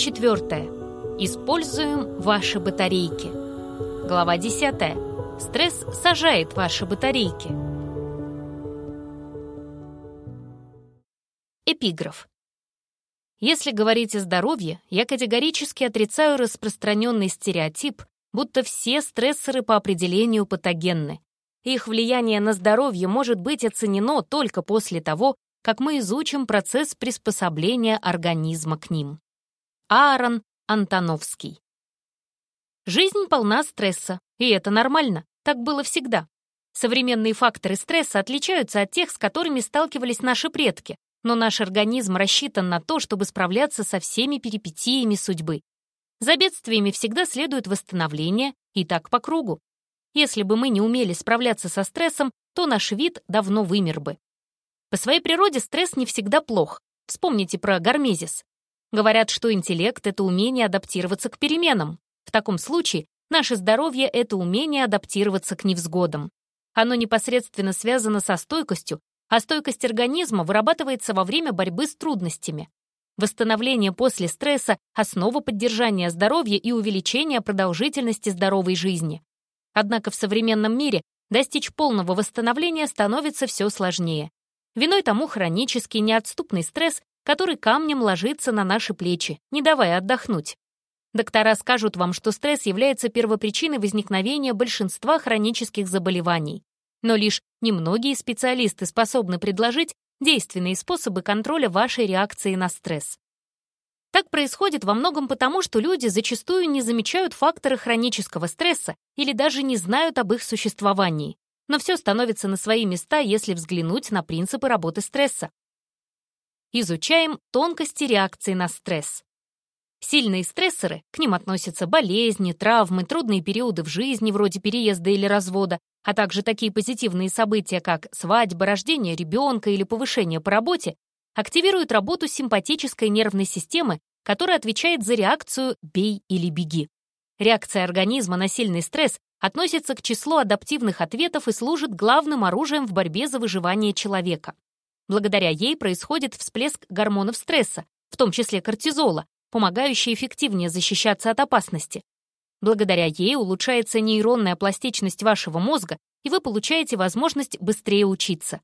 4. Используем ваши батарейки. Глава 10. Стресс сажает ваши батарейки. Эпиграф. Если говорить о здоровье, я категорически отрицаю распространенный стереотип, будто все стрессоры по определению патогенны. Их влияние на здоровье может быть оценено только после того, как мы изучим процесс приспособления организма к ним. Аарон Антоновский Жизнь полна стресса, и это нормально, так было всегда. Современные факторы стресса отличаются от тех, с которыми сталкивались наши предки, но наш организм рассчитан на то, чтобы справляться со всеми перипетиями судьбы. За бедствиями всегда следует восстановление, и так по кругу. Если бы мы не умели справляться со стрессом, то наш вид давно вымер бы. По своей природе стресс не всегда плох. Вспомните про гармезис. Говорят, что интеллект — это умение адаптироваться к переменам. В таком случае наше здоровье — это умение адаптироваться к невзгодам. Оно непосредственно связано со стойкостью, а стойкость организма вырабатывается во время борьбы с трудностями. Восстановление после стресса — основа поддержания здоровья и увеличения продолжительности здоровой жизни. Однако в современном мире достичь полного восстановления становится все сложнее. Виной тому хронический неотступный стресс, который камнем ложится на наши плечи, не давая отдохнуть. Доктора скажут вам, что стресс является первопричиной возникновения большинства хронических заболеваний. Но лишь немногие специалисты способны предложить действенные способы контроля вашей реакции на стресс. Так происходит во многом потому, что люди зачастую не замечают факторы хронического стресса или даже не знают об их существовании. Но все становится на свои места, если взглянуть на принципы работы стресса. Изучаем тонкости реакции на стресс. Сильные стрессоры, к ним относятся болезни, травмы, трудные периоды в жизни, вроде переезда или развода, а также такие позитивные события, как свадьба, рождение ребенка или повышение по работе, активируют работу симпатической нервной системы, которая отвечает за реакцию «бей или беги». Реакция организма на сильный стресс относится к числу адаптивных ответов и служит главным оружием в борьбе за выживание человека. Благодаря ей происходит всплеск гормонов стресса, в том числе кортизола, помогающий эффективнее защищаться от опасности. Благодаря ей улучшается нейронная пластичность вашего мозга, и вы получаете возможность быстрее учиться.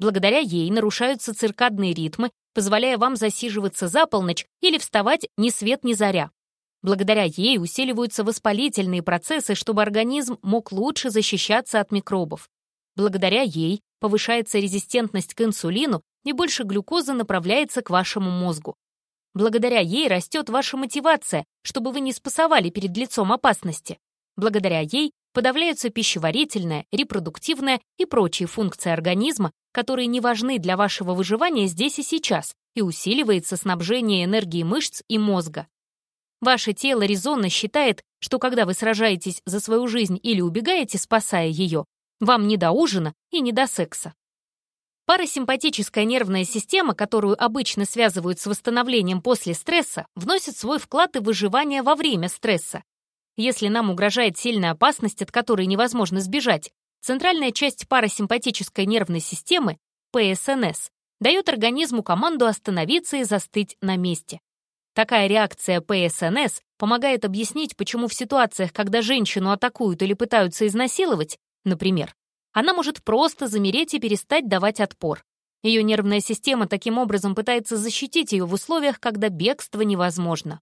Благодаря ей нарушаются циркадные ритмы, позволяя вам засиживаться за полночь или вставать ни свет ни заря. Благодаря ей усиливаются воспалительные процессы, чтобы организм мог лучше защищаться от микробов. Благодаря ей повышается резистентность к инсулину и больше глюкозы направляется к вашему мозгу. Благодаря ей растет ваша мотивация, чтобы вы не спасовали перед лицом опасности. Благодаря ей подавляются пищеварительная, репродуктивная и прочие функции организма, которые не важны для вашего выживания здесь и сейчас, и усиливается снабжение энергии мышц и мозга. Ваше тело резонно считает, что когда вы сражаетесь за свою жизнь или убегаете, спасая ее, вам не до ужина и не до секса. Парасимпатическая нервная система, которую обычно связывают с восстановлением после стресса, вносит свой вклад и выживание во время стресса. Если нам угрожает сильная опасность, от которой невозможно сбежать, центральная часть парасимпатической нервной системы, ПСНС, дает организму команду остановиться и застыть на месте. Такая реакция ПСНС помогает объяснить, почему в ситуациях, когда женщину атакуют или пытаются изнасиловать, например, она может просто замереть и перестать давать отпор. Ее нервная система таким образом пытается защитить ее в условиях, когда бегство невозможно.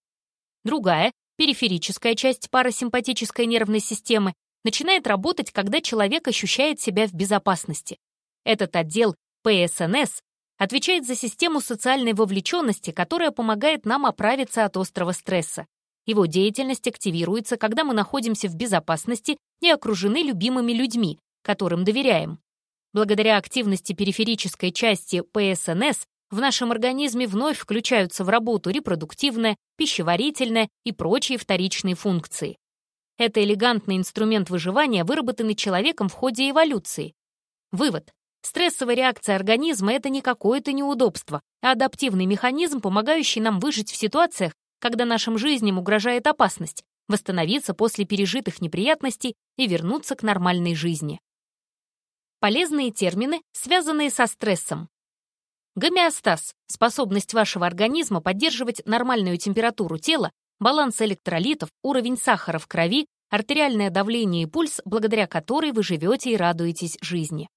Другая, периферическая часть парасимпатической нервной системы, начинает работать, когда человек ощущает себя в безопасности. Этот отдел ПСНС отвечает за систему социальной вовлеченности, которая помогает нам оправиться от острого стресса. Его деятельность активируется, когда мы находимся в безопасности и окружены любимыми людьми, которым доверяем. Благодаря активности периферической части ПСНС в нашем организме вновь включаются в работу репродуктивная, пищеварительная и прочие вторичные функции. Это элегантный инструмент выживания, выработанный человеком в ходе эволюции. Вывод. Стрессовая реакция организма — это не какое-то неудобство, а адаптивный механизм, помогающий нам выжить в ситуациях, когда нашим жизням угрожает опасность, восстановиться после пережитых неприятностей и вернуться к нормальной жизни. Полезные термины, связанные со стрессом. Гомеостаз – способность вашего организма поддерживать нормальную температуру тела, баланс электролитов, уровень сахара в крови, артериальное давление и пульс, благодаря которой вы живете и радуетесь жизни.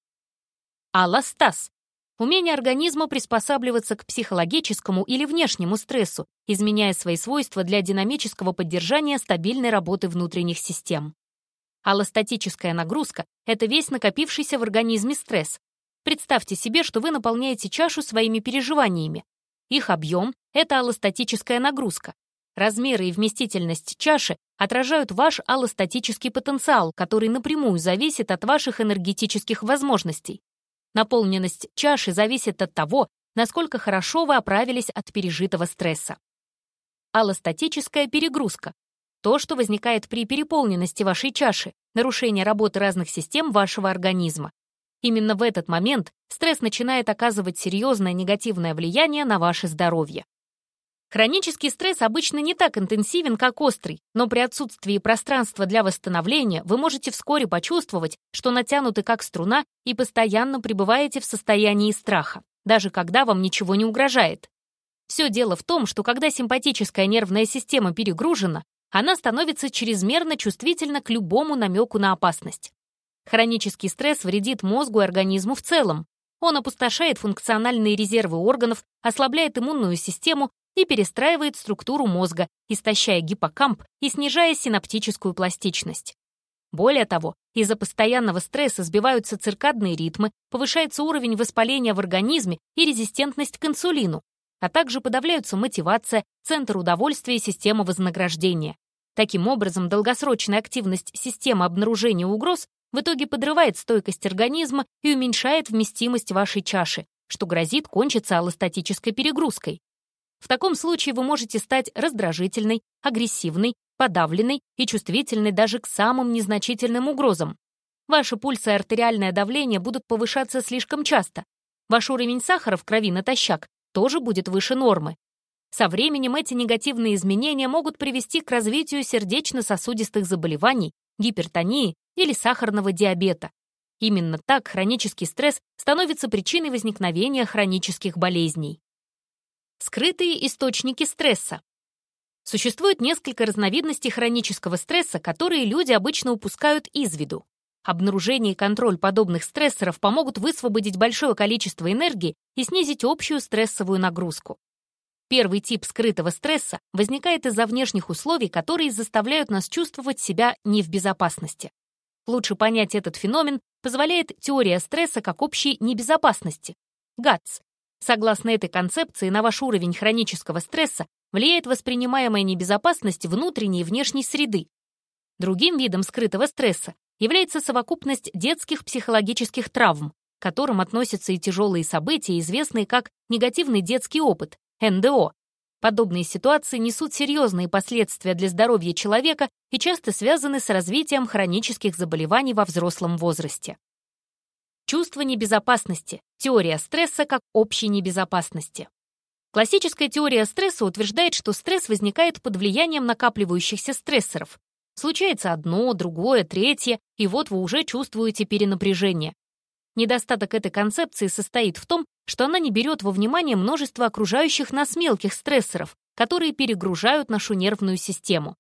Аллостаз – умение организма приспосабливаться к психологическому или внешнему стрессу, изменяя свои свойства для динамического поддержания стабильной работы внутренних систем. Аллостатическая нагрузка – это весь накопившийся в организме стресс, Представьте себе, что вы наполняете чашу своими переживаниями. Их объем — это аллостатическая нагрузка. Размеры и вместительность чаши отражают ваш аллостатический потенциал, который напрямую зависит от ваших энергетических возможностей. Наполненность чаши зависит от того, насколько хорошо вы оправились от пережитого стресса. Аллостатическая перегрузка — то, что возникает при переполненности вашей чаши, нарушение работы разных систем вашего организма. Именно в этот момент стресс начинает оказывать серьезное негативное влияние на ваше здоровье. Хронический стресс обычно не так интенсивен, как острый, но при отсутствии пространства для восстановления вы можете вскоре почувствовать, что натянуты как струна и постоянно пребываете в состоянии страха, даже когда вам ничего не угрожает. Все дело в том, что когда симпатическая нервная система перегружена, она становится чрезмерно чувствительна к любому намеку на опасность. Хронический стресс вредит мозгу и организму в целом. Он опустошает функциональные резервы органов, ослабляет иммунную систему и перестраивает структуру мозга, истощая гиппокамп и снижая синаптическую пластичность. Более того, из-за постоянного стресса сбиваются циркадные ритмы, повышается уровень воспаления в организме и резистентность к инсулину, а также подавляются мотивация, центр удовольствия и система вознаграждения. Таким образом, долгосрочная активность системы обнаружения угроз в итоге подрывает стойкость организма и уменьшает вместимость вашей чаши, что грозит кончиться аллостатической перегрузкой. В таком случае вы можете стать раздражительной, агрессивной, подавленной и чувствительной даже к самым незначительным угрозам. Ваши пульсы и артериальное давление будут повышаться слишком часто. Ваш уровень сахара в крови натощак тоже будет выше нормы. Со временем эти негативные изменения могут привести к развитию сердечно-сосудистых заболеваний, гипертонии или сахарного диабета. Именно так хронический стресс становится причиной возникновения хронических болезней. Скрытые источники стресса. Существует несколько разновидностей хронического стресса, которые люди обычно упускают из виду. Обнаружение и контроль подобных стрессоров помогут высвободить большое количество энергии и снизить общую стрессовую нагрузку. Первый тип скрытого стресса возникает из-за внешних условий, которые заставляют нас чувствовать себя не в безопасности. Лучше понять этот феномен позволяет теория стресса как общей небезопасности. ГАТС. Согласно этой концепции, на ваш уровень хронического стресса влияет воспринимаемая небезопасность внутренней и внешней среды. Другим видом скрытого стресса является совокупность детских психологических травм, к которым относятся и тяжелые события, известные как негативный детский опыт, НДО, Подобные ситуации несут серьезные последствия для здоровья человека и часто связаны с развитием хронических заболеваний во взрослом возрасте. Чувство небезопасности. Теория стресса как общей небезопасности. Классическая теория стресса утверждает, что стресс возникает под влиянием накапливающихся стрессоров. Случается одно, другое, третье, и вот вы уже чувствуете перенапряжение. Недостаток этой концепции состоит в том, что она не берет во внимание множество окружающих нас мелких стрессоров, которые перегружают нашу нервную систему.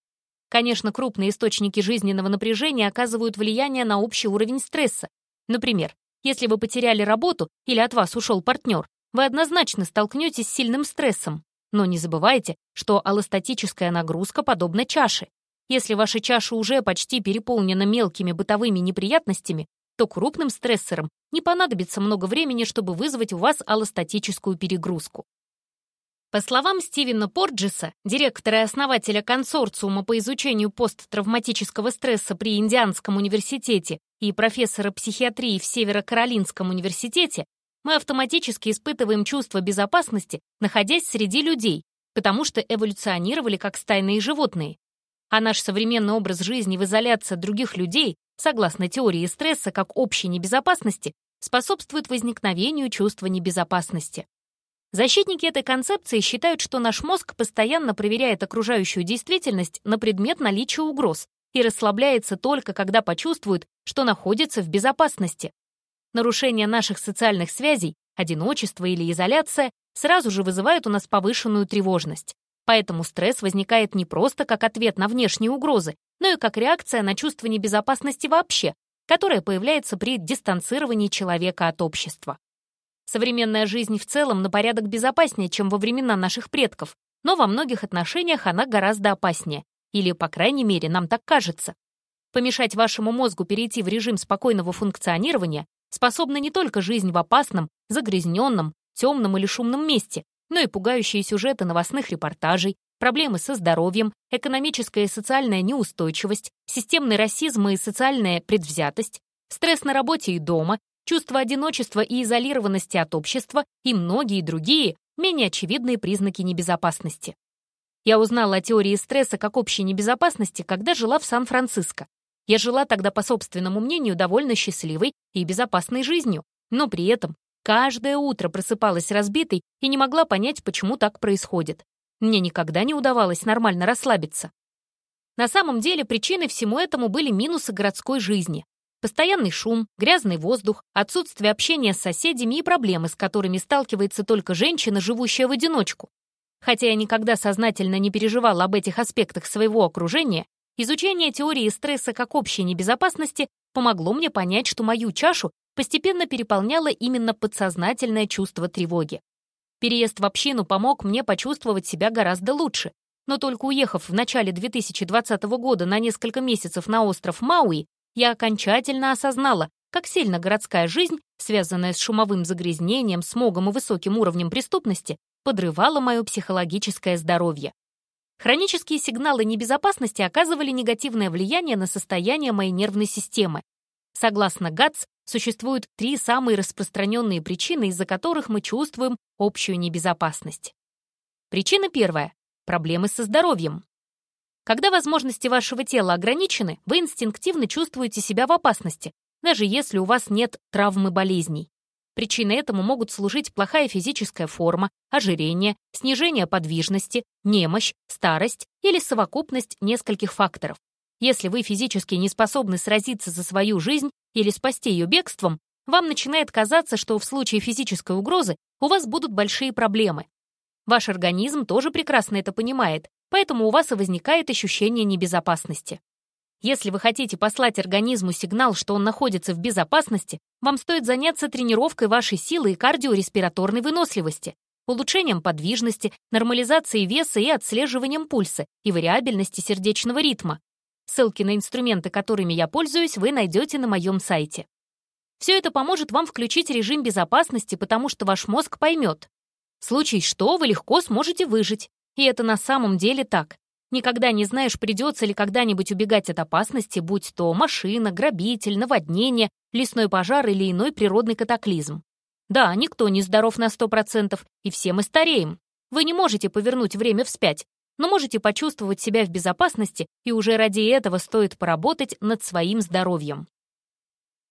Конечно, крупные источники жизненного напряжения оказывают влияние на общий уровень стресса. Например, если вы потеряли работу или от вас ушел партнер, вы однозначно столкнетесь с сильным стрессом. Но не забывайте, что аллостатическая нагрузка подобна чаше. Если ваша чаша уже почти переполнена мелкими бытовыми неприятностями, то крупным стрессорам не понадобится много времени, чтобы вызвать у вас аллостатическую перегрузку. По словам Стивена Порджеса, директора и основателя консорциума по изучению посттравматического стресса при Индианском университете и профессора психиатрии в Северо-Каролинском университете, мы автоматически испытываем чувство безопасности, находясь среди людей, потому что эволюционировали как стайные животные. А наш современный образ жизни в изоляции других людей согласно теории стресса как общей небезопасности, способствует возникновению чувства небезопасности. Защитники этой концепции считают, что наш мозг постоянно проверяет окружающую действительность на предмет наличия угроз и расслабляется только когда почувствует, что находится в безопасности. Нарушение наших социальных связей одиночество или изоляция сразу же вызывают у нас повышенную тревожность. Поэтому стресс возникает не просто как ответ на внешние угрозы, но и как реакция на чувство небезопасности вообще, которое появляется при дистанцировании человека от общества. Современная жизнь в целом на порядок безопаснее, чем во времена наших предков, но во многих отношениях она гораздо опаснее, или, по крайней мере, нам так кажется. Помешать вашему мозгу перейти в режим спокойного функционирования способна не только жизнь в опасном, загрязненном, темном или шумном месте, но и пугающие сюжеты новостных репортажей, проблемы со здоровьем, экономическая и социальная неустойчивость, системный расизм и социальная предвзятость, стресс на работе и дома, чувство одиночества и изолированности от общества и многие другие, менее очевидные признаки небезопасности. Я узнала о теории стресса как общей небезопасности, когда жила в Сан-Франциско. Я жила тогда, по собственному мнению, довольно счастливой и безопасной жизнью, но при этом каждое утро просыпалась разбитой и не могла понять, почему так происходит. Мне никогда не удавалось нормально расслабиться. На самом деле причиной всему этому были минусы городской жизни. Постоянный шум, грязный воздух, отсутствие общения с соседями и проблемы, с которыми сталкивается только женщина, живущая в одиночку. Хотя я никогда сознательно не переживала об этих аспектах своего окружения, изучение теории стресса как общей небезопасности помогло мне понять, что мою чашу постепенно переполняло именно подсознательное чувство тревоги. Переезд в общину помог мне почувствовать себя гораздо лучше. Но только уехав в начале 2020 года на несколько месяцев на остров Мауи, я окончательно осознала, как сильно городская жизнь, связанная с шумовым загрязнением, смогом и высоким уровнем преступности, подрывала мое психологическое здоровье. Хронические сигналы небезопасности оказывали негативное влияние на состояние моей нервной системы. Согласно ГАЦ, существуют три самые распространенные причины, из-за которых мы чувствуем общую небезопасность. Причина первая — проблемы со здоровьем. Когда возможности вашего тела ограничены, вы инстинктивно чувствуете себя в опасности, даже если у вас нет травмы болезней. Причиной этому могут служить плохая физическая форма, ожирение, снижение подвижности, немощь, старость или совокупность нескольких факторов. Если вы физически не способны сразиться за свою жизнь или спасти ее бегством, вам начинает казаться, что в случае физической угрозы у вас будут большие проблемы. Ваш организм тоже прекрасно это понимает, поэтому у вас и возникает ощущение небезопасности. Если вы хотите послать организму сигнал, что он находится в безопасности, вам стоит заняться тренировкой вашей силы и кардиореспираторной выносливости, улучшением подвижности, нормализацией веса и отслеживанием пульса и вариабельности сердечного ритма, Ссылки на инструменты, которыми я пользуюсь, вы найдете на моем сайте. Все это поможет вам включить режим безопасности, потому что ваш мозг поймет. В случае что, вы легко сможете выжить. И это на самом деле так. Никогда не знаешь, придется ли когда-нибудь убегать от опасности, будь то машина, грабитель, наводнение, лесной пожар или иной природный катаклизм. Да, никто не здоров на 100%, и все мы стареем. Вы не можете повернуть время вспять, но можете почувствовать себя в безопасности, и уже ради этого стоит поработать над своим здоровьем.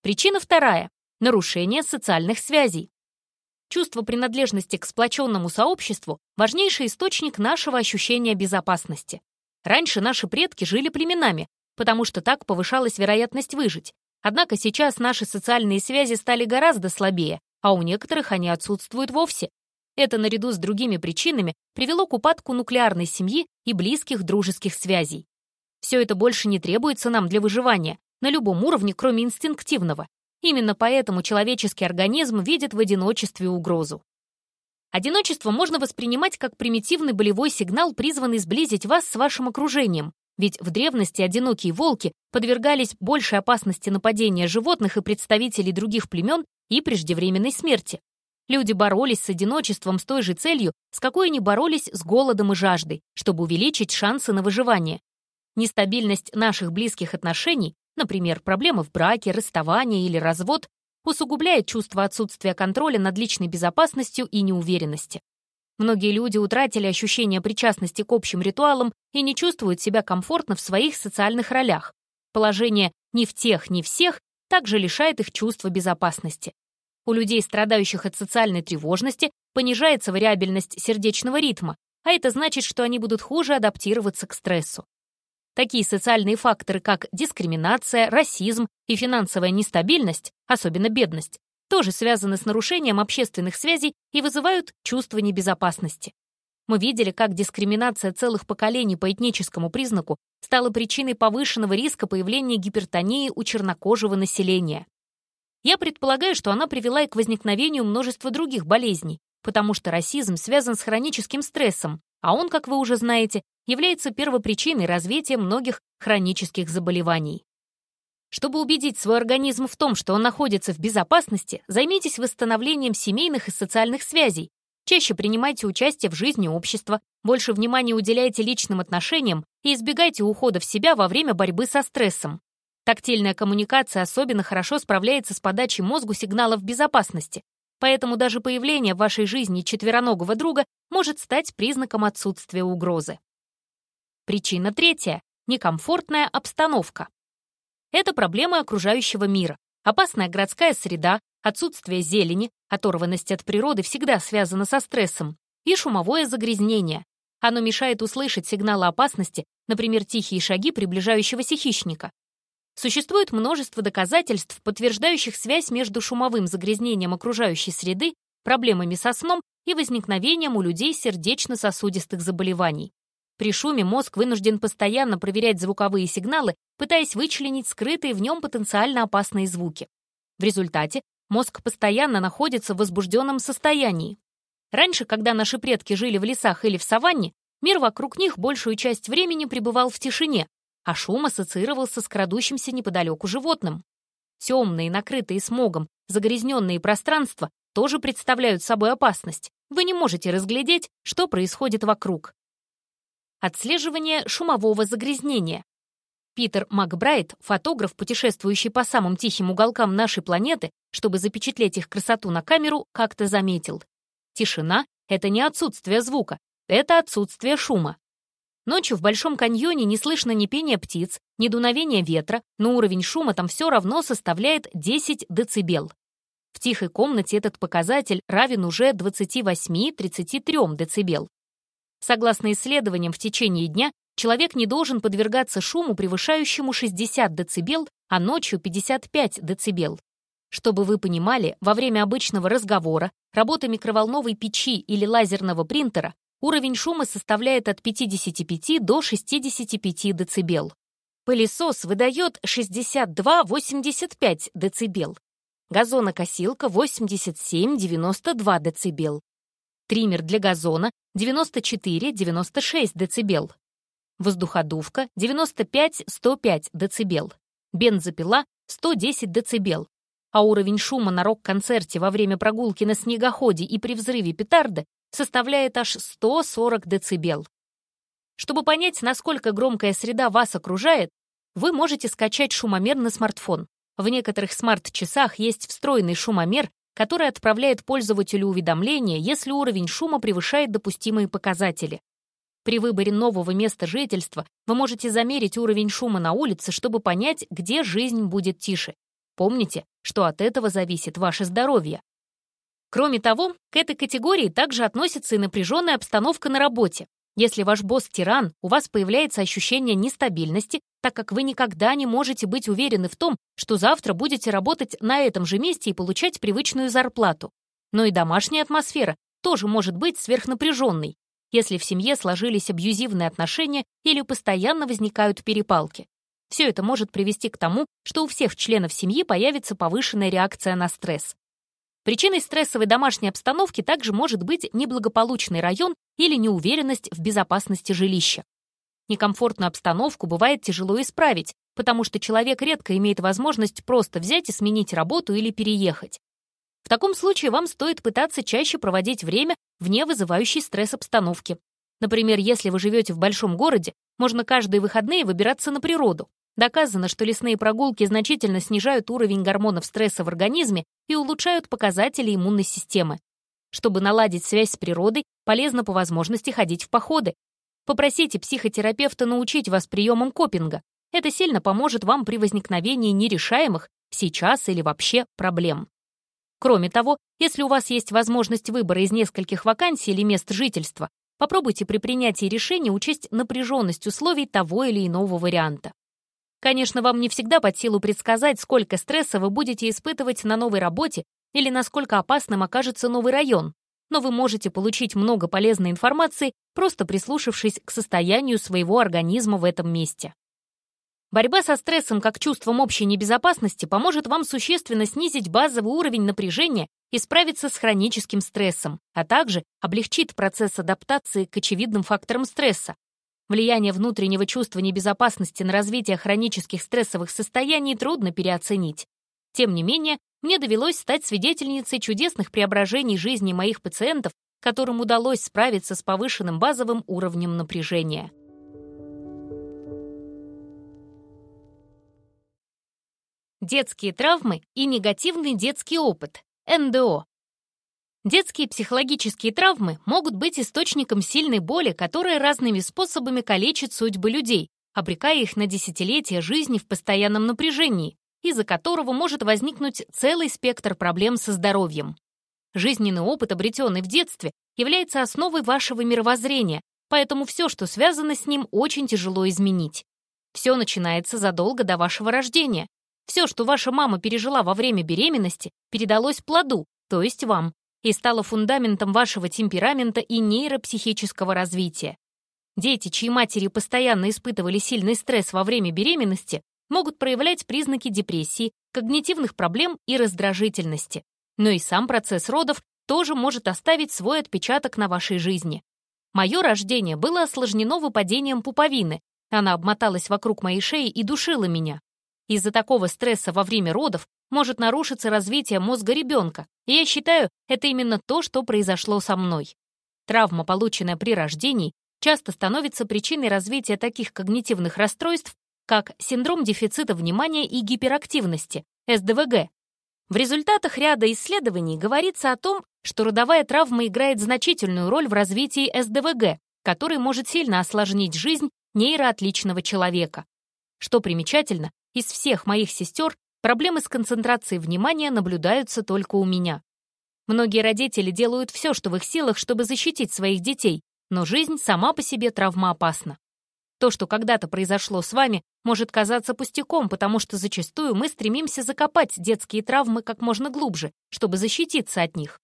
Причина вторая — нарушение социальных связей. Чувство принадлежности к сплоченному сообществу — важнейший источник нашего ощущения безопасности. Раньше наши предки жили племенами, потому что так повышалась вероятность выжить. Однако сейчас наши социальные связи стали гораздо слабее, а у некоторых они отсутствуют вовсе. Это наряду с другими причинами привело к упадку нуклеарной семьи и близких дружеских связей. Все это больше не требуется нам для выживания, на любом уровне, кроме инстинктивного. Именно поэтому человеческий организм видит в одиночестве угрозу. Одиночество можно воспринимать как примитивный болевой сигнал, призванный сблизить вас с вашим окружением, ведь в древности одинокие волки подвергались большей опасности нападения животных и представителей других племен и преждевременной смерти. Люди боролись с одиночеством с той же целью, с какой они боролись с голодом и жаждой, чтобы увеличить шансы на выживание. Нестабильность наших близких отношений, например, проблемы в браке, расставание или развод, усугубляет чувство отсутствия контроля над личной безопасностью и неуверенности. Многие люди утратили ощущение причастности к общим ритуалам и не чувствуют себя комфортно в своих социальных ролях. Положение «ни в тех, ни всех» также лишает их чувства безопасности. У людей, страдающих от социальной тревожности, понижается вариабельность сердечного ритма, а это значит, что они будут хуже адаптироваться к стрессу. Такие социальные факторы, как дискриминация, расизм и финансовая нестабильность, особенно бедность, тоже связаны с нарушением общественных связей и вызывают чувство небезопасности. Мы видели, как дискриминация целых поколений по этническому признаку стала причиной повышенного риска появления гипертонии у чернокожего населения. Я предполагаю, что она привела и к возникновению множества других болезней, потому что расизм связан с хроническим стрессом, а он, как вы уже знаете, является первопричиной развития многих хронических заболеваний. Чтобы убедить свой организм в том, что он находится в безопасности, займитесь восстановлением семейных и социальных связей, чаще принимайте участие в жизни общества, больше внимания уделяйте личным отношениям и избегайте ухода в себя во время борьбы со стрессом. Тактильная коммуникация особенно хорошо справляется с подачей мозгу сигналов безопасности, поэтому даже появление в вашей жизни четвероногого друга может стать признаком отсутствия угрозы. Причина третья — некомфортная обстановка. Это проблемы окружающего мира, опасная городская среда, отсутствие зелени, оторванность от природы всегда связана со стрессом, и шумовое загрязнение. Оно мешает услышать сигналы опасности, например, тихие шаги приближающегося хищника. Существует множество доказательств, подтверждающих связь между шумовым загрязнением окружающей среды, проблемами со сном и возникновением у людей сердечно-сосудистых заболеваний. При шуме мозг вынужден постоянно проверять звуковые сигналы, пытаясь вычленить скрытые в нем потенциально опасные звуки. В результате мозг постоянно находится в возбужденном состоянии. Раньше, когда наши предки жили в лесах или в саванне, мир вокруг них большую часть времени пребывал в тишине, а шум ассоциировался с крадущимся неподалеку животным. Темные, накрытые смогом, загрязненные пространства тоже представляют собой опасность. Вы не можете разглядеть, что происходит вокруг. Отслеживание шумового загрязнения. Питер Макбрайт, фотограф, путешествующий по самым тихим уголкам нашей планеты, чтобы запечатлеть их красоту на камеру, как-то заметил. Тишина — это не отсутствие звука, это отсутствие шума. Ночью в Большом каньоне не слышно ни пения птиц, ни дуновения ветра, но уровень шума там все равно составляет 10 дБ. В тихой комнате этот показатель равен уже 28-33 дБ. Согласно исследованиям, в течение дня человек не должен подвергаться шуму, превышающему 60 дБ, а ночью 55 дБ. Чтобы вы понимали, во время обычного разговора, работы микроволновой печи или лазерного принтера Уровень шума составляет от 55 до 65 дБ. Пылесос выдает 62-85 дБ. Газонокосилка 87-92 дБ. Триммер для газона 94-96 дБ. Воздуходувка 95-105 дБ. Бензопила 110 дБ. А уровень шума на рок-концерте во время прогулки на снегоходе и при взрыве петарды составляет аж 140 дБ. Чтобы понять, насколько громкая среда вас окружает, вы можете скачать шумомер на смартфон. В некоторых смарт-часах есть встроенный шумомер, который отправляет пользователю уведомление, если уровень шума превышает допустимые показатели. При выборе нового места жительства вы можете замерить уровень шума на улице, чтобы понять, где жизнь будет тише. Помните, что от этого зависит ваше здоровье. Кроме того, к этой категории также относится и напряженная обстановка на работе. Если ваш босс тиран, у вас появляется ощущение нестабильности, так как вы никогда не можете быть уверены в том, что завтра будете работать на этом же месте и получать привычную зарплату. Но и домашняя атмосфера тоже может быть сверхнапряженной, если в семье сложились абьюзивные отношения или постоянно возникают перепалки. Все это может привести к тому, что у всех членов семьи появится повышенная реакция на стресс. Причиной стрессовой домашней обстановки также может быть неблагополучный район или неуверенность в безопасности жилища. Некомфортную обстановку бывает тяжело исправить, потому что человек редко имеет возможность просто взять и сменить работу или переехать. В таком случае вам стоит пытаться чаще проводить время вне вызывающей стресс обстановки. Например, если вы живете в большом городе, можно каждые выходные выбираться на природу, Доказано, что лесные прогулки значительно снижают уровень гормонов стресса в организме и улучшают показатели иммунной системы. Чтобы наладить связь с природой, полезно по возможности ходить в походы. Попросите психотерапевта научить вас приемам копинга. Это сильно поможет вам при возникновении нерешаемых, сейчас или вообще, проблем. Кроме того, если у вас есть возможность выбора из нескольких вакансий или мест жительства, попробуйте при принятии решения учесть напряженность условий того или иного варианта. Конечно, вам не всегда под силу предсказать, сколько стресса вы будете испытывать на новой работе или насколько опасным окажется новый район, но вы можете получить много полезной информации, просто прислушавшись к состоянию своего организма в этом месте. Борьба со стрессом как чувством общей небезопасности поможет вам существенно снизить базовый уровень напряжения и справиться с хроническим стрессом, а также облегчит процесс адаптации к очевидным факторам стресса. Влияние внутреннего чувства небезопасности на развитие хронических стрессовых состояний трудно переоценить. Тем не менее, мне довелось стать свидетельницей чудесных преображений жизни моих пациентов, которым удалось справиться с повышенным базовым уровнем напряжения. Детские травмы и негативный детский опыт, НДО. Детские психологические травмы могут быть источником сильной боли, которая разными способами калечит судьбы людей, обрекая их на десятилетия жизни в постоянном напряжении, из-за которого может возникнуть целый спектр проблем со здоровьем. Жизненный опыт, обретенный в детстве, является основой вашего мировоззрения, поэтому все, что связано с ним, очень тяжело изменить. Все начинается задолго до вашего рождения, все, что ваша мама пережила во время беременности, передалось плоду, то есть вам, и стало фундаментом вашего темперамента и нейропсихического развития. Дети, чьи матери постоянно испытывали сильный стресс во время беременности, могут проявлять признаки депрессии, когнитивных проблем и раздражительности. Но и сам процесс родов тоже может оставить свой отпечаток на вашей жизни. Мое рождение было осложнено выпадением пуповины. Она обмоталась вокруг моей шеи и душила меня. Из-за такого стресса во время родов может нарушиться развитие мозга ребенка, и я считаю, это именно то, что произошло со мной. Травма, полученная при рождении, часто становится причиной развития таких когнитивных расстройств, как синдром дефицита внимания и гиперактивности, СДВГ. В результатах ряда исследований говорится о том, что родовая травма играет значительную роль в развитии СДВГ, который может сильно осложнить жизнь нейроотличного человека. Что примечательно, из всех моих сестер проблемы с концентрацией внимания наблюдаются только у меня. Многие родители делают все, что в их силах, чтобы защитить своих детей, но жизнь сама по себе травмоопасна. То, что когда-то произошло с вами, может казаться пустяком, потому что зачастую мы стремимся закопать детские травмы как можно глубже, чтобы защититься от них.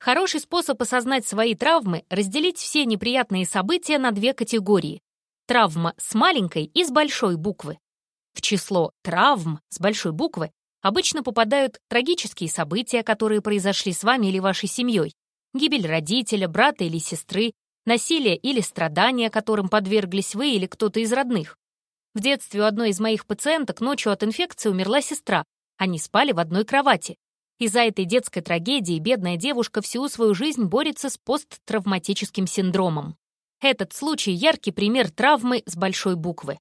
Хороший способ осознать свои травмы — разделить все неприятные события на две категории. Травма с маленькой и с большой буквы. В число травм с большой буквы обычно попадают трагические события, которые произошли с вами или вашей семьей, гибель родителя, брата или сестры, насилие или страдания, которым подверглись вы или кто-то из родных. В детстве у одной из моих пациенток ночью от инфекции умерла сестра. Они спали в одной кровати. Из-за этой детской трагедии бедная девушка всю свою жизнь борется с посттравматическим синдромом. Этот случай — яркий пример травмы с большой буквы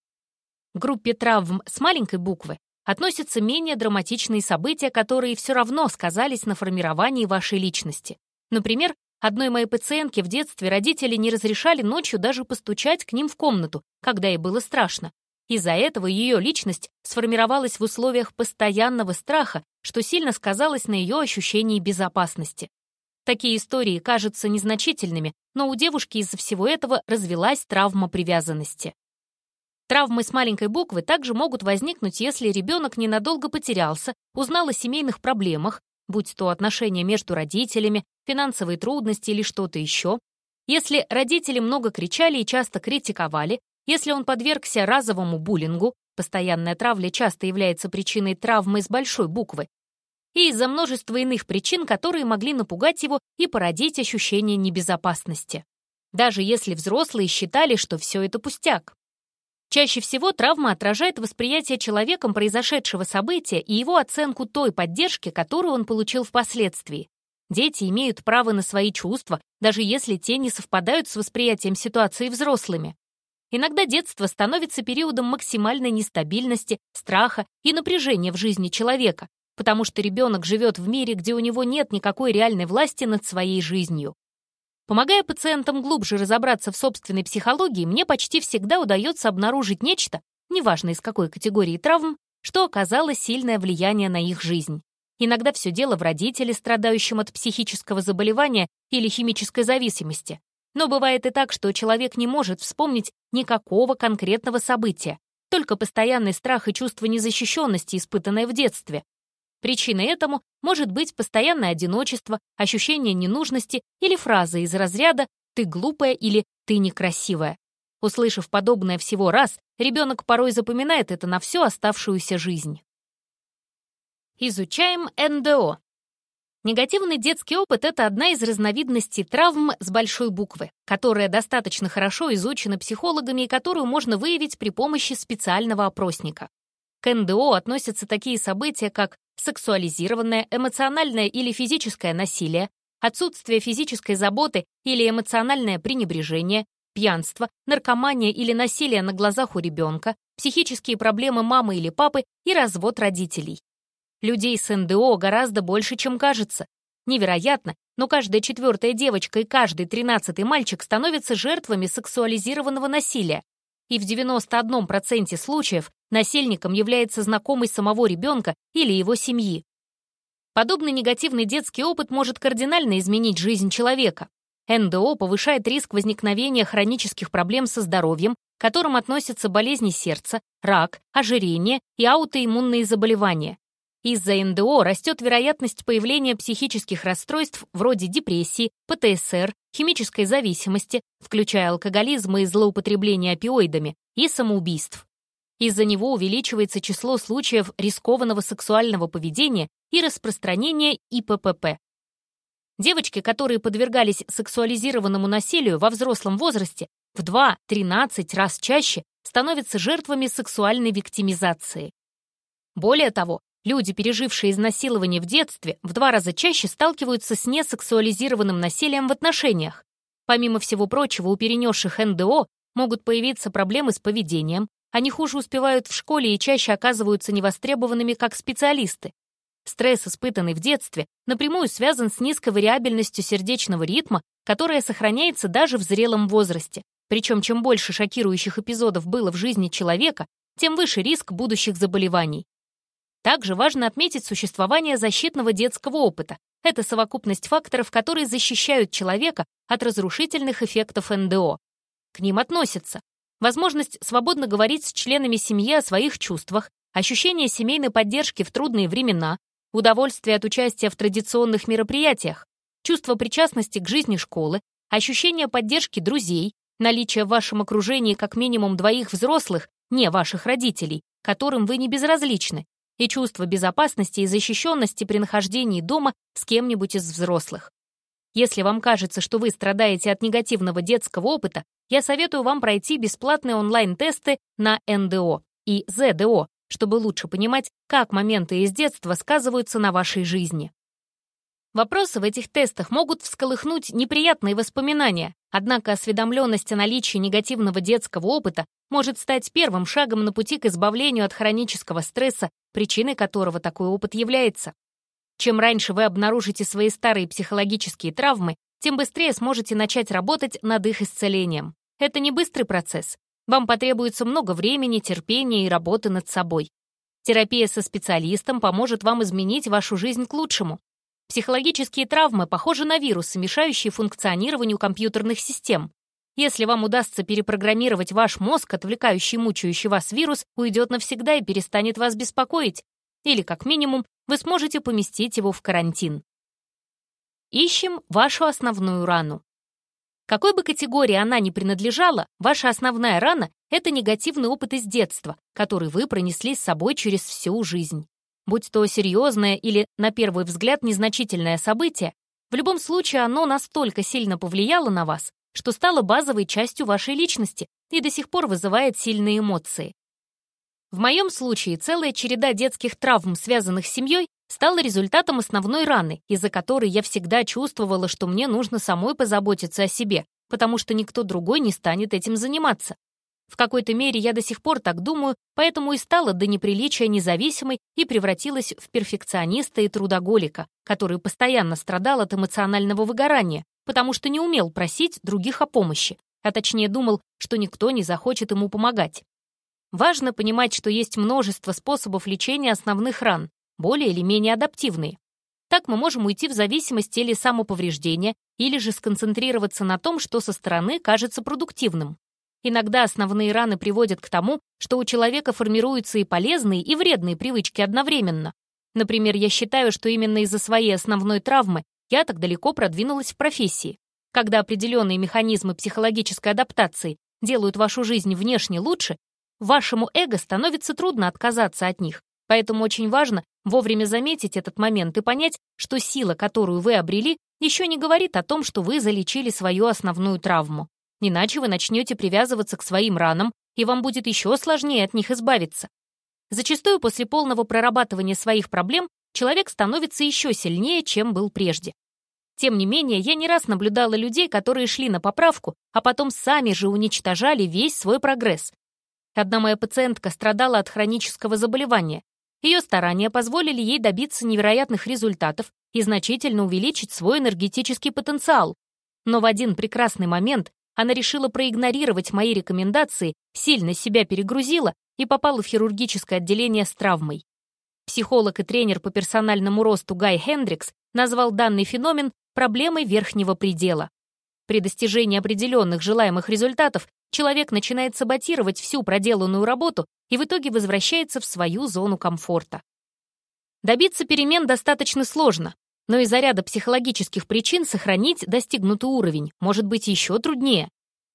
группе травм с маленькой буквы относятся менее драматичные события, которые все равно сказались на формировании вашей личности. Например, одной моей пациентке в детстве родители не разрешали ночью даже постучать к ним в комнату, когда ей было страшно. Из-за этого ее личность сформировалась в условиях постоянного страха, что сильно сказалось на ее ощущении безопасности. Такие истории кажутся незначительными, но у девушки из-за всего этого развелась травма привязанности. Травмы с маленькой буквы также могут возникнуть, если ребенок ненадолго потерялся, узнал о семейных проблемах, будь то отношения между родителями, финансовые трудности или что-то еще, если родители много кричали и часто критиковали, если он подвергся разовому буллингу, постоянная травля часто является причиной травмы с большой буквы, и из-за множества иных причин, которые могли напугать его и породить ощущение небезопасности. Даже если взрослые считали, что все это пустяк. Чаще всего травма отражает восприятие человеком произошедшего события и его оценку той поддержки, которую он получил впоследствии. Дети имеют право на свои чувства, даже если те не совпадают с восприятием ситуации взрослыми. Иногда детство становится периодом максимальной нестабильности, страха и напряжения в жизни человека, потому что ребенок живет в мире, где у него нет никакой реальной власти над своей жизнью. Помогая пациентам глубже разобраться в собственной психологии, мне почти всегда удается обнаружить нечто, неважно из какой категории травм, что оказало сильное влияние на их жизнь. Иногда все дело в родителе, страдающем от психического заболевания или химической зависимости. Но бывает и так, что человек не может вспомнить никакого конкретного события, только постоянный страх и чувство незащищенности, испытанное в детстве. Причиной этому может быть постоянное одиночество, ощущение ненужности или фраза из разряда «ты глупая» или «ты некрасивая». Услышав подобное всего раз, ребенок порой запоминает это на всю оставшуюся жизнь. Изучаем НДО. Негативный детский опыт — это одна из разновидностей травм с большой буквы, которая достаточно хорошо изучена психологами и которую можно выявить при помощи специального опросника. К НДО относятся такие события, как сексуализированное, эмоциональное или физическое насилие, отсутствие физической заботы или эмоциональное пренебрежение, пьянство, наркомания или насилие на глазах у ребенка, психические проблемы мамы или папы и развод родителей. Людей с НДО гораздо больше, чем кажется. Невероятно, но каждая четвертая девочка и каждый тринадцатый мальчик становятся жертвами сексуализированного насилия. И в 91% случаев насильником является знакомый самого ребенка или его семьи. Подобный негативный детский опыт может кардинально изменить жизнь человека. НДО повышает риск возникновения хронических проблем со здоровьем, к которым относятся болезни сердца, рак, ожирение и аутоиммунные заболевания. Из-за НДО растет вероятность появления психических расстройств вроде депрессии, ПТСР, химической зависимости, включая алкоголизм и злоупотребление опиоидами, и самоубийств. Из-за него увеличивается число случаев рискованного сексуального поведения и распространения ИППП. Девочки, которые подвергались сексуализированному насилию во взрослом возрасте, в 2-13 раз чаще становятся жертвами сексуальной виктимизации. Более того, люди, пережившие изнасилование в детстве, в два раза чаще сталкиваются с несексуализированным насилием в отношениях. Помимо всего прочего, у перенесших НДО могут появиться проблемы с поведением, они хуже успевают в школе и чаще оказываются невостребованными как специалисты. Стресс, испытанный в детстве, напрямую связан с низкой вариабельностью сердечного ритма, которая сохраняется даже в зрелом возрасте. Причем чем больше шокирующих эпизодов было в жизни человека, тем выше риск будущих заболеваний. Также важно отметить существование защитного детского опыта. Это совокупность факторов, которые защищают человека от разрушительных эффектов НДО. К ним относятся возможность свободно говорить с членами семьи о своих чувствах, ощущение семейной поддержки в трудные времена, удовольствие от участия в традиционных мероприятиях, чувство причастности к жизни школы, ощущение поддержки друзей, наличие в вашем окружении как минимум двоих взрослых, не ваших родителей, которым вы не безразличны, и чувство безопасности и защищенности при нахождении дома с кем-нибудь из взрослых. Если вам кажется, что вы страдаете от негативного детского опыта, я советую вам пройти бесплатные онлайн-тесты на НДО и ЗДО, чтобы лучше понимать, как моменты из детства сказываются на вашей жизни. Вопросы в этих тестах могут всколыхнуть неприятные воспоминания, однако осведомленность о наличии негативного детского опыта может стать первым шагом на пути к избавлению от хронического стресса, причиной которого такой опыт является. Чем раньше вы обнаружите свои старые психологические травмы, тем быстрее сможете начать работать над их исцелением. Это не быстрый процесс. Вам потребуется много времени, терпения и работы над собой. Терапия со специалистом поможет вам изменить вашу жизнь к лучшему. Психологические травмы похожи на вирусы, мешающие функционированию компьютерных систем. Если вам удастся перепрограммировать ваш мозг, отвлекающий мучающий вас вирус уйдет навсегда и перестанет вас беспокоить. Или, как минимум, вы сможете поместить его в карантин. Ищем вашу основную рану. Какой бы категории она ни принадлежала, ваша основная рана — это негативный опыт из детства, который вы пронесли с собой через всю жизнь. Будь то серьезное или, на первый взгляд, незначительное событие, в любом случае оно настолько сильно повлияло на вас, что стало базовой частью вашей личности и до сих пор вызывает сильные эмоции. В моем случае целая череда детских травм, связанных с семьей, стала результатом основной раны, из-за которой я всегда чувствовала, что мне нужно самой позаботиться о себе, потому что никто другой не станет этим заниматься. В какой-то мере я до сих пор так думаю, поэтому и стала до неприличия независимой и превратилась в перфекциониста и трудоголика, который постоянно страдал от эмоционального выгорания, потому что не умел просить других о помощи, а точнее думал, что никто не захочет ему помогать. Важно понимать, что есть множество способов лечения основных ран, более или менее адаптивные. Так мы можем уйти в зависимость или самоповреждения, или же сконцентрироваться на том, что со стороны кажется продуктивным. Иногда основные раны приводят к тому, что у человека формируются и полезные, и вредные привычки одновременно. Например, я считаю, что именно из-за своей основной травмы я так далеко продвинулась в профессии. Когда определенные механизмы психологической адаптации делают вашу жизнь внешне лучше, вашему эго становится трудно отказаться от них. Поэтому очень важно вовремя заметить этот момент и понять, что сила, которую вы обрели, еще не говорит о том, что вы залечили свою основную травму. Иначе вы начнете привязываться к своим ранам, и вам будет еще сложнее от них избавиться. Зачастую после полного прорабатывания своих проблем человек становится еще сильнее, чем был прежде. Тем не менее, я не раз наблюдала людей, которые шли на поправку, а потом сами же уничтожали весь свой прогресс. Одна моя пациентка страдала от хронического заболевания. Ее старания позволили ей добиться невероятных результатов и значительно увеличить свой энергетический потенциал. Но в один прекрасный момент она решила проигнорировать мои рекомендации, сильно себя перегрузила и попала в хирургическое отделение с травмой. Психолог и тренер по персональному росту Гай Хендрикс назвал данный феномен проблемой верхнего предела. При достижении определенных желаемых результатов человек начинает саботировать всю проделанную работу и в итоге возвращается в свою зону комфорта. Добиться перемен достаточно сложно, но из-за ряда психологических причин сохранить достигнутый уровень может быть еще труднее.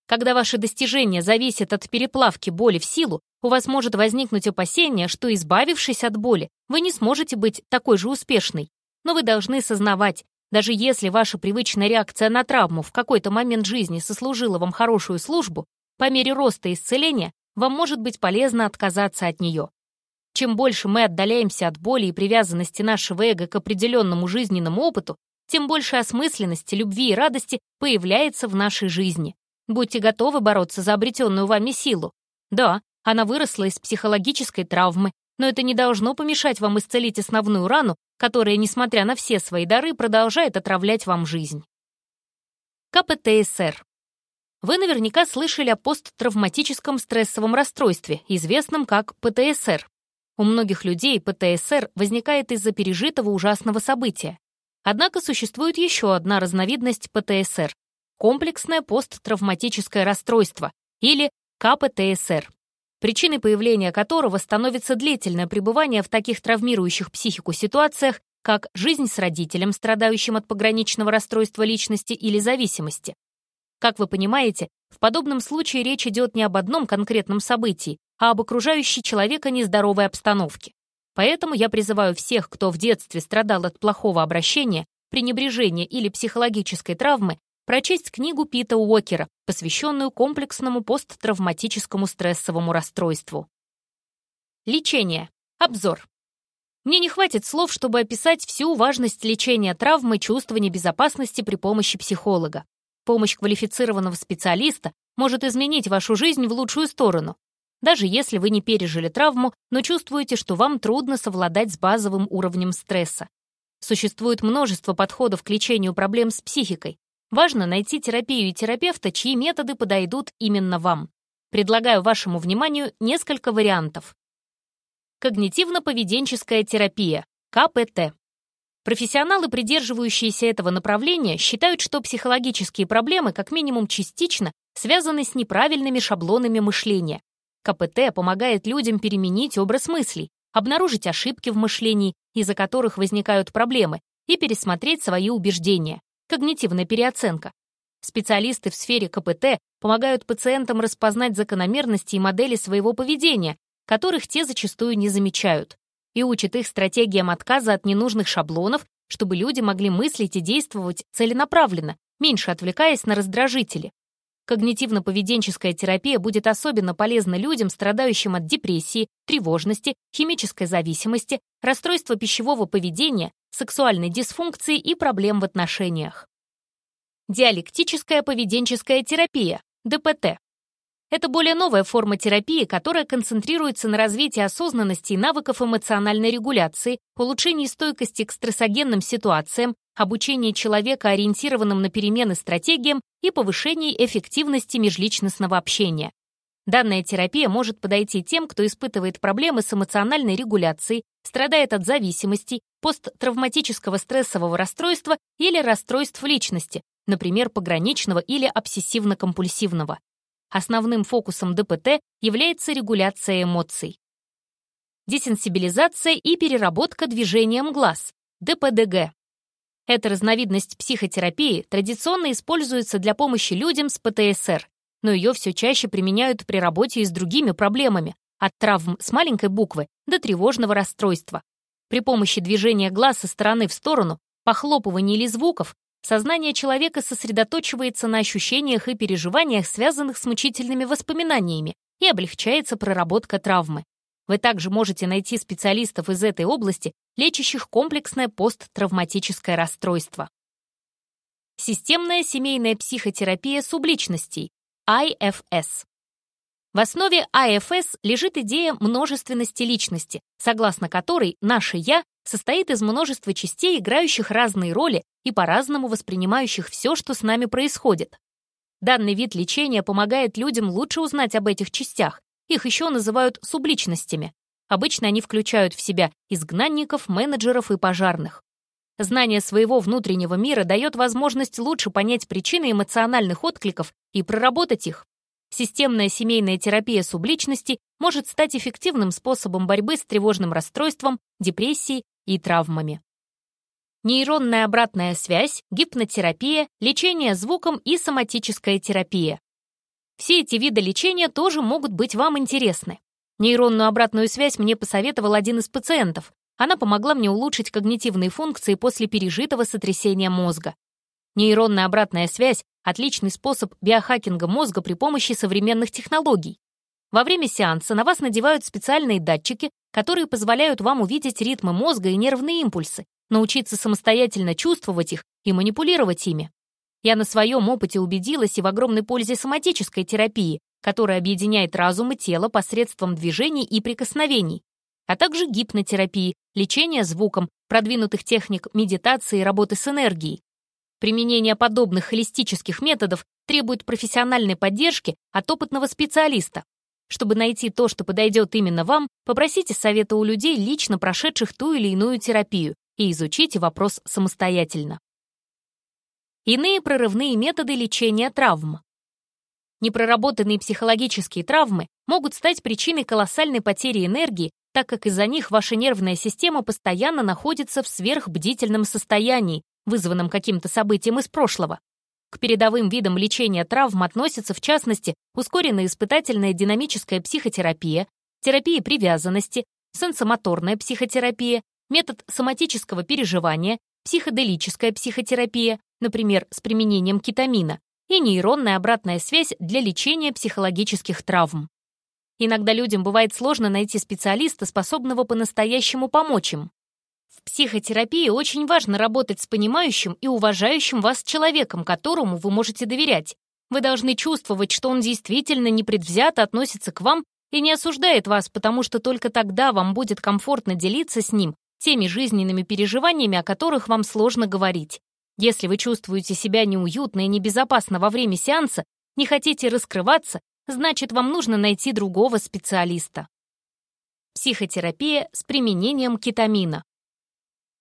Когда ваши достижения зависят от переплавки боли в силу, у вас может возникнуть опасение, что, избавившись от боли, вы не сможете быть такой же успешной. Но вы должны сознавать, даже если ваша привычная реакция на травму в какой-то момент жизни сослужила вам хорошую службу, по мере роста исцеления вам может быть полезно отказаться от нее. Чем больше мы отдаляемся от боли и привязанности нашего эго к определенному жизненному опыту, тем больше осмысленности, любви и радости появляется в нашей жизни. Будьте готовы бороться за обретенную вами силу. Да, она выросла из психологической травмы, но это не должно помешать вам исцелить основную рану, которая, несмотря на все свои дары, продолжает отравлять вам жизнь. КПТСР. Вы наверняка слышали о посттравматическом стрессовом расстройстве, известном как ПТСР. У многих людей ПТСР возникает из-за пережитого ужасного события. Однако существует еще одна разновидность ПТСР – комплексное посттравматическое расстройство, или КПТСР причиной появления которого становится длительное пребывание в таких травмирующих психику ситуациях, как жизнь с родителем, страдающим от пограничного расстройства личности или зависимости. Как вы понимаете, в подобном случае речь идет не об одном конкретном событии, а об окружающей человека нездоровой обстановке. Поэтому я призываю всех, кто в детстве страдал от плохого обращения, пренебрежения или психологической травмы, прочесть книгу Пита Уокера, посвященную комплексному посттравматическому стрессовому расстройству. Лечение. Обзор. Мне не хватит слов, чтобы описать всю важность лечения травмы чувства небезопасности при помощи психолога. Помощь квалифицированного специалиста может изменить вашу жизнь в лучшую сторону. Даже если вы не пережили травму, но чувствуете, что вам трудно совладать с базовым уровнем стресса. Существует множество подходов к лечению проблем с психикой, Важно найти терапию и терапевта, чьи методы подойдут именно вам. Предлагаю вашему вниманию несколько вариантов. Когнитивно-поведенческая терапия, КПТ. Профессионалы, придерживающиеся этого направления, считают, что психологические проблемы как минимум частично связаны с неправильными шаблонами мышления. КПТ помогает людям переменить образ мыслей, обнаружить ошибки в мышлении, из-за которых возникают проблемы, и пересмотреть свои убеждения когнитивная переоценка. Специалисты в сфере КПТ помогают пациентам распознать закономерности и модели своего поведения, которых те зачастую не замечают, и учат их стратегиям отказа от ненужных шаблонов, чтобы люди могли мыслить и действовать целенаправленно, меньше отвлекаясь на раздражители. Когнитивно-поведенческая терапия будет особенно полезна людям, страдающим от депрессии, тревожности, химической зависимости, расстройства пищевого поведения, сексуальной дисфункции и проблем в отношениях. Диалектическая поведенческая терапия, ДПТ. Это более новая форма терапии, которая концентрируется на развитии осознанности и навыков эмоциональной регуляции, улучшении стойкости к стрессогенным ситуациям, обучении человека ориентированным на перемены стратегиям и повышении эффективности межличностного общения. Данная терапия может подойти тем, кто испытывает проблемы с эмоциональной регуляцией, страдает от зависимостей, посттравматического стрессового расстройства или расстройств личности, например, пограничного или обсессивно-компульсивного. Основным фокусом ДПТ является регуляция эмоций. десенсибилизация и переработка движением глаз, ДПДГ. Эта разновидность психотерапии традиционно используется для помощи людям с ПТСР, но ее все чаще применяют при работе и с другими проблемами, от травм с маленькой буквы до тревожного расстройства. При помощи движения глаз со стороны в сторону, похлопывания или звуков, сознание человека сосредоточивается на ощущениях и переживаниях, связанных с мучительными воспоминаниями, и облегчается проработка травмы. Вы также можете найти специалистов из этой области, лечащих комплексное посттравматическое расстройство. Системная семейная психотерапия субличностей, IFS. В основе IFS лежит идея множественности личности, согласно которой наше «я» состоит из множества частей, играющих разные роли и по-разному воспринимающих все, что с нами происходит. Данный вид лечения помогает людям лучше узнать об этих частях, их еще называют субличностями. Обычно они включают в себя изгнанников, менеджеров и пожарных. Знание своего внутреннего мира дает возможность лучше понять причины эмоциональных откликов и проработать их. Системная семейная терапия субличности может стать эффективным способом борьбы с тревожным расстройством, депрессией и травмами. Нейронная обратная связь, гипнотерапия, лечение звуком и соматическая терапия. Все эти виды лечения тоже могут быть вам интересны. Нейронную обратную связь мне посоветовал один из пациентов. Она помогла мне улучшить когнитивные функции после пережитого сотрясения мозга. Нейронная обратная связь — отличный способ биохакинга мозга при помощи современных технологий. Во время сеанса на вас надевают специальные датчики, которые позволяют вам увидеть ритмы мозга и нервные импульсы, научиться самостоятельно чувствовать их и манипулировать ими. Я на своем опыте убедилась и в огромной пользе соматической терапии, которая объединяет разум и тело посредством движений и прикосновений, а также гипнотерапии, лечения звуком, продвинутых техник медитации и работы с энергией. Применение подобных холистических методов требует профессиональной поддержки от опытного специалиста. Чтобы найти то, что подойдет именно вам, попросите совета у людей, лично прошедших ту или иную терапию, и изучите вопрос самостоятельно. Иные прорывные методы лечения травм. Непроработанные психологические травмы могут стать причиной колоссальной потери энергии, так как из-за них ваша нервная система постоянно находится в сверхбдительном состоянии, вызванном каким-то событием из прошлого. К передовым видам лечения травм относятся, в частности, ускоренная испытательная динамическая психотерапия, терапия привязанности, сенсомоторная психотерапия, метод соматического переживания, психоделическая психотерапия, например, с применением кетамина, и нейронная обратная связь для лечения психологических травм. Иногда людям бывает сложно найти специалиста, способного по-настоящему помочь им. В психотерапии очень важно работать с понимающим и уважающим вас человеком, которому вы можете доверять. Вы должны чувствовать, что он действительно непредвзято относится к вам и не осуждает вас, потому что только тогда вам будет комфортно делиться с ним теми жизненными переживаниями, о которых вам сложно говорить. Если вы чувствуете себя неуютно и небезопасно во время сеанса, не хотите раскрываться, значит, вам нужно найти другого специалиста. Психотерапия с применением кетамина.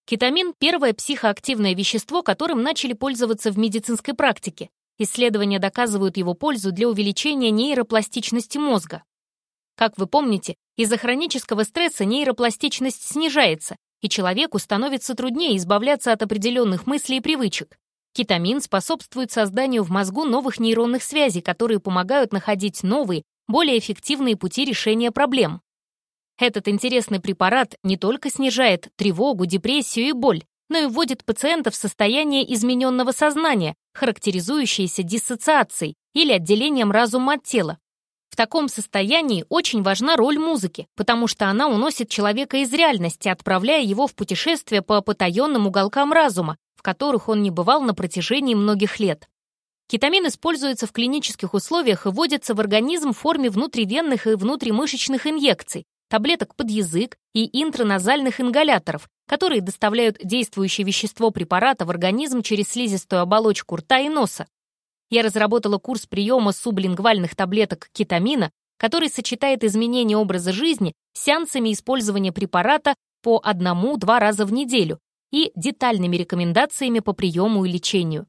Кетамин — первое психоактивное вещество, которым начали пользоваться в медицинской практике. Исследования доказывают его пользу для увеличения нейропластичности мозга. Как вы помните, из-за хронического стресса нейропластичность снижается, и человеку становится труднее избавляться от определенных мыслей и привычек. Кетамин способствует созданию в мозгу новых нейронных связей, которые помогают находить новые, более эффективные пути решения проблем. Этот интересный препарат не только снижает тревогу, депрессию и боль, но и вводит пациента в состояние измененного сознания, характеризующееся диссоциацией или отделением разума от тела, в таком состоянии очень важна роль музыки, потому что она уносит человека из реальности, отправляя его в путешествие по потаенным уголкам разума, в которых он не бывал на протяжении многих лет. Кетамин используется в клинических условиях и вводится в организм в форме внутривенных и внутримышечных инъекций, таблеток под язык и интраназальных ингаляторов, которые доставляют действующее вещество препарата в организм через слизистую оболочку рта и носа я разработала курс приема сублингвальных таблеток кетамина, который сочетает изменение образа жизни с сеансами использования препарата по одному-два раза в неделю и детальными рекомендациями по приему и лечению.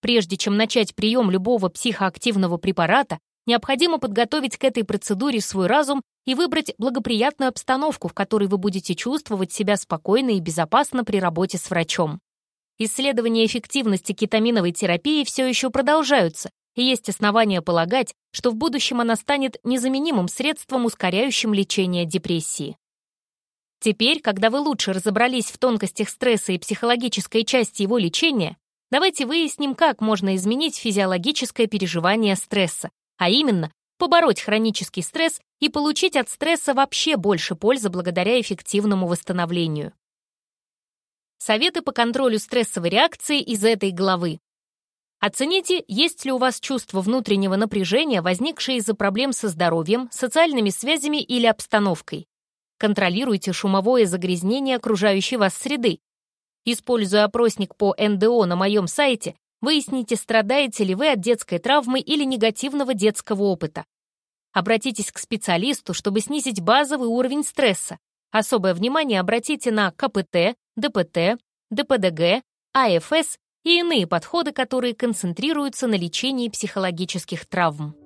Прежде чем начать прием любого психоактивного препарата, необходимо подготовить к этой процедуре свой разум и выбрать благоприятную обстановку, в которой вы будете чувствовать себя спокойно и безопасно при работе с врачом. Исследования эффективности кетаминовой терапии все еще продолжаются, и есть основания полагать, что в будущем она станет незаменимым средством, ускоряющим лечение депрессии. Теперь, когда вы лучше разобрались в тонкостях стресса и психологической части его лечения, давайте выясним, как можно изменить физиологическое переживание стресса, а именно побороть хронический стресс и получить от стресса вообще больше пользы благодаря эффективному восстановлению. Советы по контролю стрессовой реакции из этой главы. Оцените, есть ли у вас чувство внутреннего напряжения, возникшее из-за проблем со здоровьем, социальными связями или обстановкой. Контролируйте шумовое загрязнение окружающей вас среды. Используя опросник по НДО на моем сайте, выясните, страдаете ли вы от детской травмы или негативного детского опыта. Обратитесь к специалисту, чтобы снизить базовый уровень стресса. Особое внимание обратите на КПТ, ДПТ, ДПДГ, АФС и иные подходы, которые концентрируются на лечении психологических травм.